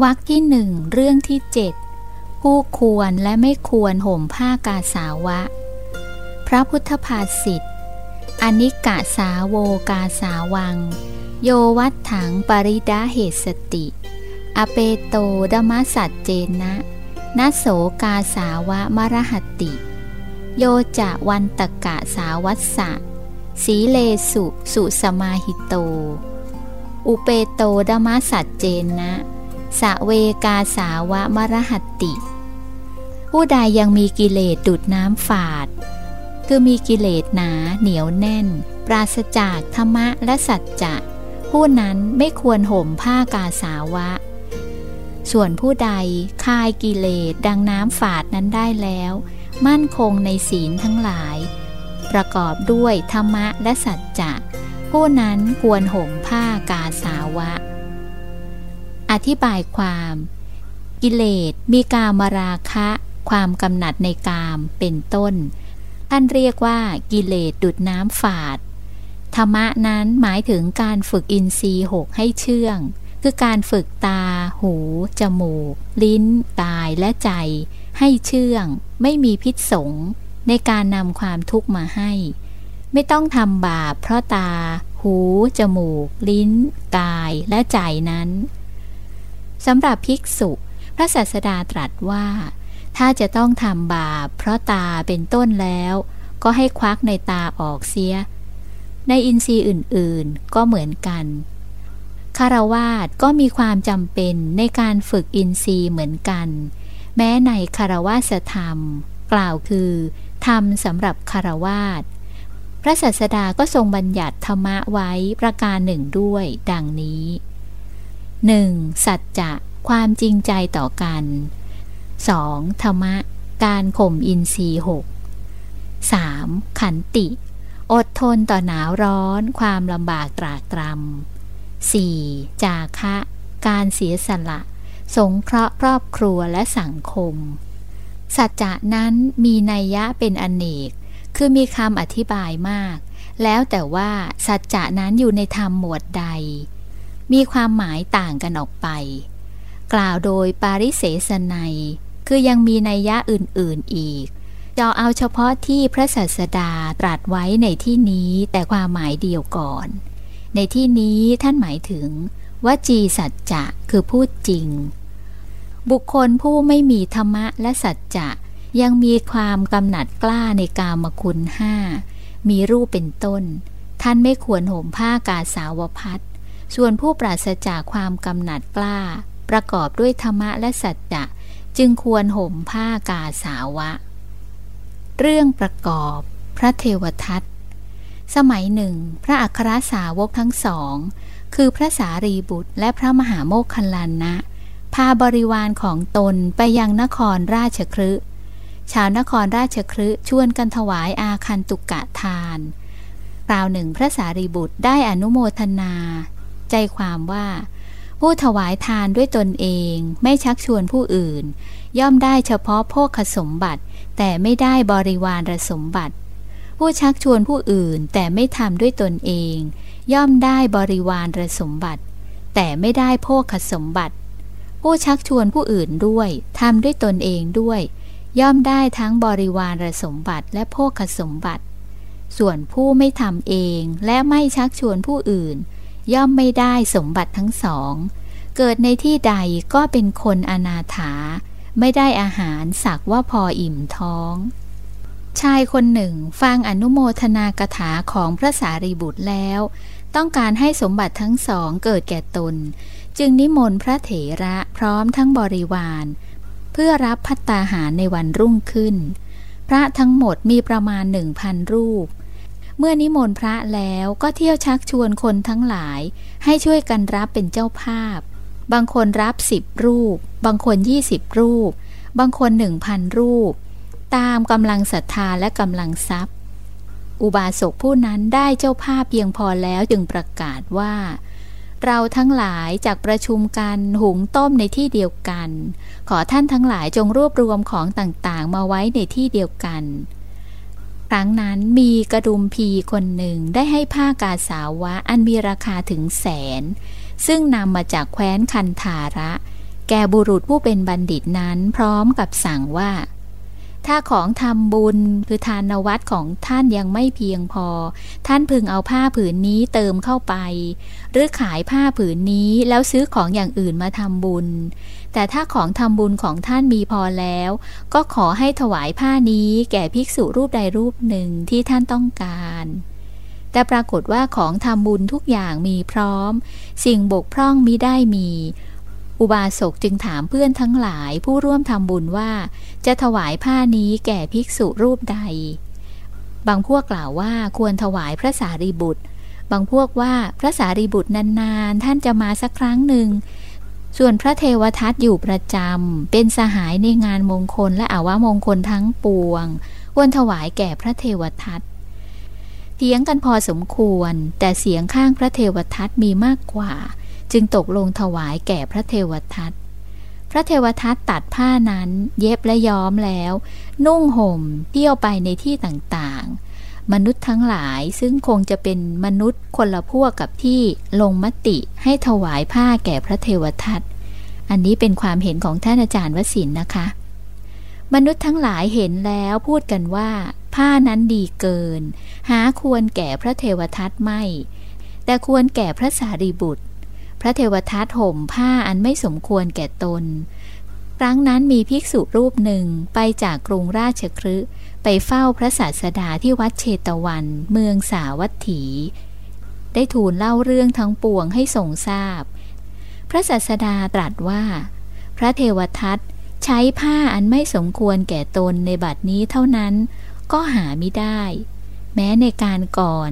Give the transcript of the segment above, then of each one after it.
วรรคที่หนึ่งเรื่องที่เจ็ดผู้ควรและไม่ควรห่มผ้ากาสาวะ พระพุทธภาษิตอนิกะสาโวกาสาวัง โยวัตถังปริดาเหตสติ อเปโตดมสัจเจนะนัโสกาสาวะมรหติ โยจะวันตกะสาวัสสะสีเลสุสุสมาหิโต อุเปโตดมสัจเจนะ สะเวกาสาวะมรหติ ผู้ใดยังมีกิเลสดุดน้ำฝาด คือมีกิเลสหนาเหนียวแน่น ปราศจากธรรมะและสัจจะ ผู้นั้นไม่ควรห่มผ้ากาสาวะ ส่วนผู้ใดคายกิเลสดังน้ำฝาดนั้นได้แล้ว มั่นคงในศีลทั้งหลาย ประกอบด้วยธรรมะและสัจจะ ผู้นั้นควรห่มผ้ากาสาวะ อธิบายความ กิเลสมีกามราคะ ความกำหนัดในกามเป็นต้น ท่านเรียกว่ากิเลสดุดน้ำฝาด ธรรมะนั้นหมายถึงการฝึกอินทรีย์หกให้เชื่อง คือการฝึกตา หู จมูก ลิ้น กายและใจ ให้เชื่อง ไม่มีพิษสงในการนำความทุกข์มาให้ ไม่ต้องทำบาปเพราะตา หู จมูก ลิ้น กายและใจนั้น สำหรับภิกษุ พระศาสดาตรัสว่า ถ้าจะต้องทำบาปเพราะตาเป็นต้นแล้ว ก็ให้ควักในตาออกเสีย ในอินทรีย์อื่นๆ ก็เหมือนกันคารวาสก็มีความจำเป็นในการฝึกอินทรีย์เหมือนกัน แม้ในคารวาสธรรม กล่าวคือ ธรรมสำหรับคารวาสพระศาสดาก็ทรงบัญญัติธรรมะไว้ประการหนึ่งด้วย ดังนี้ 1. สัจจะความจริงใจต่อกัน 2. ธรรมะ การข่มอินทรีย์หก 3. ขันติ อดทนต่อหนาวร้อน ความลำบากตรากตรำ 4. จาคะ การเสียสละ สงเคราะห์ครอบครัวและสังคม สัจจะนั้นมีนัยยะเป็นอนเนก คือมีคำอธิบายมาก แล้วแต่ว่าสัจจะนั้นอยู่ในธรรมหมวดใด มีความหมายต่างกันออกไป กล่าวโดยปาริเสสนัย คือยังมีนัยยะอื่นๆอีกจะเอาเฉพาะที่พระศาสดาตรัสไว้ในที่นี้แต่ความหมายเดียวก่อน ในที่นี้ท่านหมายถึงวจีสัจจะคือพูดจริง บุคคลผู้ไม่มีธรรมะและสัจจะยังมีความกำหนัดกล้าในกามคุณห้ามีรูปเป็นต้น ท่านไม่ควรห่มผ้ากาสาวพัด ส่วนผู้ปราศจากความกำหนัดกล้า ประกอบด้วยธรรมะและสัจจะจึงควรห่มผ้ากาสาวะ เรื่องประกอบ พระเทวทัตสมัยหนึ่ง พระอัครสาวกทั้งสอง คือพระสารีบุตรและพระมหาโมคคัลลานะ พาบริวารของตนไปยังนครราชครึชาวนครราชครึชวนกันถวายอาคันตุกะทานคราวหนึ่งพระสารีบุตรได้อนุโมทนา ใจความว่า ผู้ถวายทานด้วยตนเองไม่ชักชวนผู้อื่น ย่อมได้เฉพาะโภคสมบัติ แต่ไม่ได้บริวารสมบัติ ผู้ชักชวนผู้อื่นแต่ไม่ทำด้วยตนเอง ย่อมได้บริวารสมบัติ แต่ไม่ได้โภคสมบัติ ผู้ชักชวนผู้อื่นด้วยทำด้วยตนเองด้วย ย่อมได้ทั้งบริวารสมบัติและโภคสมบัติส่วนผู้ไม่ทำเองและไม่ชักชวนผู้อื่น ย่อมไม่ได้สมบัติทั้งสอง เกิดในที่ใดก็เป็นคนอนาถา ไม่ได้อาหารสักว่าพออิ่มท้อง ชายคนหนึ่งฟังอนุโมทนากถาของพระสารีบุตรแล้ว ต้องการให้สมบัติทั้งสองเกิดแก่ตน จึงนิมนต์พระเถระพร้อมทั้งบริวาร เพื่อรับพัตตาหารในวันรุ่งขึ้น พระทั้งหมดมีประมาณหนึ่งพันรูป เมื่อนิมนต์พระแล้วก็เที่ยวชักชวนคนทั้งหลาย ให้ช่วยกันรับเป็นเจ้าภาพ บางคนรับสิบรูป บางคนยี่สิบรูป บางคนหนึ่งพันรูป ตามกำลังศรัทธาและกำลังทรัพย์ อุบาสกผู้นั้นได้เจ้าภาพเพียงพอแล้วจึงประกาศว่า เราทั้งหลายจากประชุมกันหุงต้มในที่เดียวกัน ขอท่านทั้งหลายจงรวบรวมของต่างๆ มาไว้ในที่เดียวกัน ครั้งนั้นมีกระดุมพีคนหนึ่งได้ให้ผ้ากาสาวะอันมีราคาถึงแสน ซึ่งนำมาจากแคว้นคันธาระ แก่บุรุษผู้เป็นบัณฑิตนั้นพร้อมกับสั่งว่า ถ้าของทำบุญคือทานวัตของท่านยังไม่เพียงพอ ท่านพึงเอาผ้าผืนนี้เติมเข้าไป หรือขายผ้าผืนนี้แล้วซื้อของอย่างอื่นมาทำบุญ แต่ถ้าของทำบุญของท่านมีพอแล้ว ก็ขอให้ถวายผ้านี้แก่ภิกษุรูปใดรูปหนึ่งที่ท่านต้องการแต่ปรากฏว่าของทำบุญทุกอย่างมีพร้อม สิ่งบกพร่องมิได้มี อุบาสกจึงถามเพื่อนทั้งหลายผู้ร่วมทำบุญว่า จะถวายผ้านี้แก่ภิกษุรูปใด บางพวกกล่าวว่าควรถวายพระสารีบุตร บางพวกว่าพระสารีบุตรนานๆ ท่านจะมาสักครั้งหนึ่ง ส่วนพระเทวทัตอยู่ประจำเป็นสหายในงานมงคลและอาวามงคลทั้งปวง ควรถวายแก่พระเทวทัตเถียงกันพอสมควร แต่เสียงข้างพระเทวทัตมีมากกว่า จึงตกลงถวายแก่พระเทวทัตพระเทวทัตตัดผ้านั้นเย็บและย้อมแล้ว นุ่งห่มเที่ยวไปในที่ต่างๆ มนุษย์ทั้งหลายซึ่งคงจะเป็นมนุษย์คนละพวกกับที่ลงมติให้ถวายผ้าแก่พระเทวทัตอันนี้เป็นความเห็นของท่านอาจารย์วสินนะคะ มนุษย์ทั้งหลายเห็นแล้วพูดกันว่า ผ้านั้นดีเกิน หาควรแก่พระเทวทัตไม่ แต่ควรแก่พระสารีบุตร พระเทวทัตห่มผ้าอันไม่สมควรแก่ตน ครั้งนั้นมีภิกษุรูปหนึ่งไปจากกรุงราชครึไปเฝ้าพระศาสดาที่วัดเชตวัน เมืองสาวัตถี ได้ทูลเล่าเรื่องทั้งปวงให้ทรงทราบ พระศาสดาตรัสว่า พระเทวทัตใช้ผ้าอันไม่สมควรแก่ตนในบัดนี้เท่านั้น ก็หาไม่ได้ แม้ในการก่อน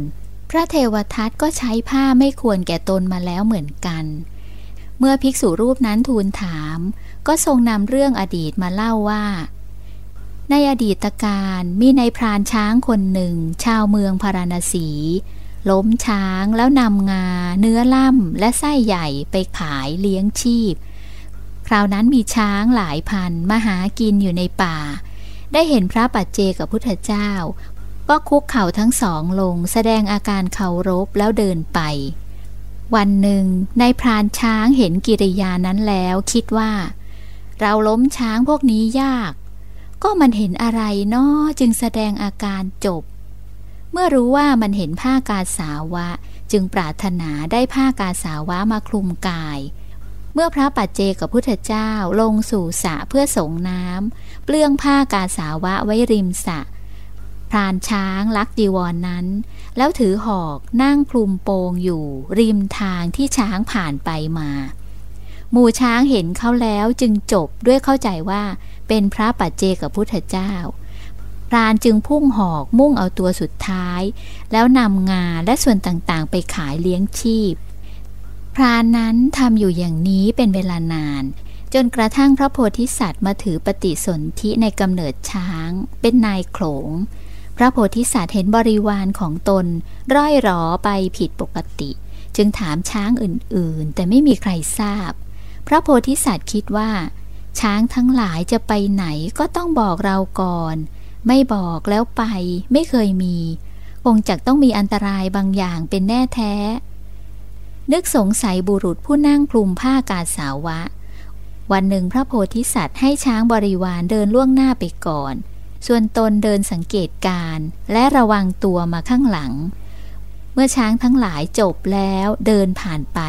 พระเทวทัตก็ใช้ผ้าไม่ควรแก่ตนมาแล้วเหมือนกัน เมื่อภิกษุรูปนั้นทูลถาม ก็ทรงนำเรื่องอดีตมาเล่าว่า ในอดีตการมีในพรานช้างคนหนึ่ง ชาวเมืองพาราณสี ล้มช้างแล้วนำงา เนื้อล่ำและไส้ใหญ่ไปขายเลี้ยงชีพ คราวนั้นมีช้างหลายพันมาหากินอยู่ในป่าได้เห็นพระปัจเจกับพุทธเจ้า ก็คุกเข่าทั้งสองลงแสดงอาการเคารพแล้วเดินไป วันหนึ่งนายพรานช้างเห็นกิริยานั้นแล้วคิดว่า เราล้มช้างพวกนี้ยาก ก็มันเห็นอะไรนาะจึงแสดงอาการจบ เมื่อรู้ว่ามันเห็นผ้ากาสาวะ จึงปรารถนาได้ผ้ากาสาวะมาคลุมกายเมื่อพระปัจเจกับพุทธเจ้าลงสู่สระเพื่อสงน้ำเปลื้องผ้ากาสาวะไว้ริมสระ พรานช้างลักจีวรนนั้น แล้วถือหอกนั่งคลุมโปงอยู่ริมทางที่ช้างผ่านไปมา หมู่ช้างเห็นเขาแล้วจึงจบด้วยเข้าใจว่าเป็นพระปัจเจกับพุทธเจ้าพรานจึงพุ่งหอกมุ่งเอาตัวสุดท้าย แล้วนำงาและส่วนต่างๆ ไปขายเลี้ยงชีพ พรานนั้นทำอยู่อย่างนี้เป็นเวลานาน จนกระทั่งพระโพธิสัตว์มาถือปฏิสนธิในกำเนิดช้าง เป็นนายโขลง ระโพธิสัตว์เห็นบริวารของตน ร่อยหรอไปผิดปกติ จึงถามช้างอื่นๆ แต่ไม่มีใครทราบ พระโพธิสัตว์คิดว่า ช้างทั้งหลายจะไปไหนก็ต้องบอกเราก่อน ไม่บอกแล้วไปไม่เคยมี คงจะต้องมีอันตรายบางอย่างเป็นแน่แท้ นึกสงสัยบุรุษผู้นั่งคลุมผ้ากาสาวะ วันหนึ่งพระโพธิสัตว์ให้ช้างบริวารเดินล่วงหน้าไปก่อน ส่วนตนเดินสังเกตการและระวังตัวมาข้างหลัง เมื่อช้างทั้งหลายจบแล้วเดินผ่านไป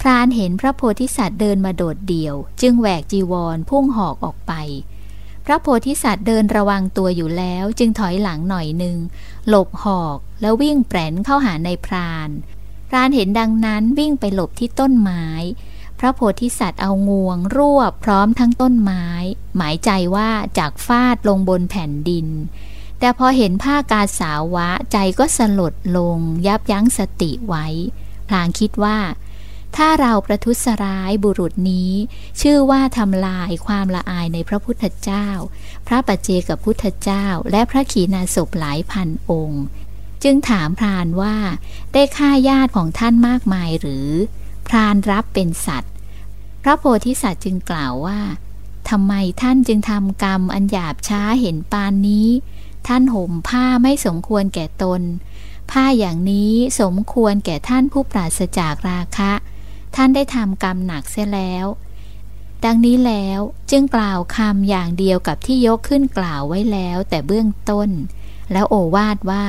พรานเห็นพระโพธิสัตว์เดินมาโดดเดี่ยว จึงแหวกจีวรพุ่งหอกออกไป พระโพธิสัตว์เดินระวังตัวอยู่แล้วจึงถอยหลังหน่อยหนึ่งหลบหอกแล้ววิ่งแปรนเข้าหาในพราน พรานเห็นดังนั้นวิ่งไปหลบที่ต้นไม้ พระโพธิสัตว์เอางวง รวบพร้อมทั้งต้นไม้ หมายใจว่าจากฟาดลงบนแผ่นดิน แต่พอเห็นผ้ากาสาวะใจก็สลดลง ยับยั้งสติไว้ พลางคิดว่า ถ้าเราประทุษร้ายบุรุษนี้ ชื่อว่าทำลายความละอายในพระพุทธเจ้า พระปัจเจกับพุทธเจ้า และพระขีณาสพหลายพันองค์ จึงถามพรานว่า ได้ฆ่าญาติของท่านมากมายหรือ พรานรับเป็นสัตว พระโพธิสัตว์จึงกล่าวว่าทำไมท่านจึงทำกรรมอันหยาบช้าเห็นปานนี้ ท่านห่มผ้าไม่สมควรแก่ตน ผ้าอย่างนี้สมควรแก่ท่านผู้ปราศจากราคะ ท่านได้ทำกรรมหนักเสียแล้ว ดังนี้แล้วจึงกล่าวคำอย่างเดียวกับที่ยกขึ้นกล่าวไว้แล้วแต่เบื้องต้น แล้วโอวาดว่า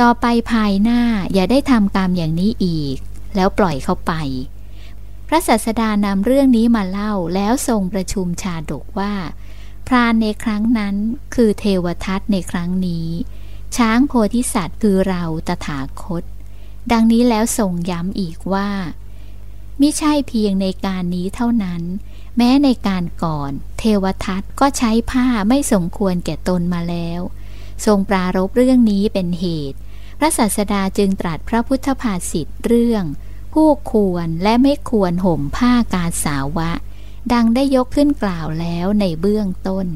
ต่อไปภายหน้าอย่าได้ทำกรรมอย่างนี้อีก แล้วปล่อยเขาไป ระศาสดานำเรื่องนี้มาเล่าแล้วทรงประชุมชาดกว่า พรานในครั้งนั้นคือเทวทัตในครั้งนี้ ช้างโพธิสัตว์คือเราตถาคต ดังนี้แล้วทรงย้ำอีกว่ามิใช่เพียงในการนี้เท่านั้น แม้ในการก่อน เทวทัตก็ใช้ผ้าไม่สมควรแก่ตนมาแล้ว ทรงปรารบเรื่องนี้เป็นเหตุ พระศาสดาจึงตรัสพระพุทธภาษิตเรื่อง ผู้ควรและไม่ควรห่มผ้ากาสาวะ ดังได้ยกขึ้นกล่าวแล้วในเบื้องต้น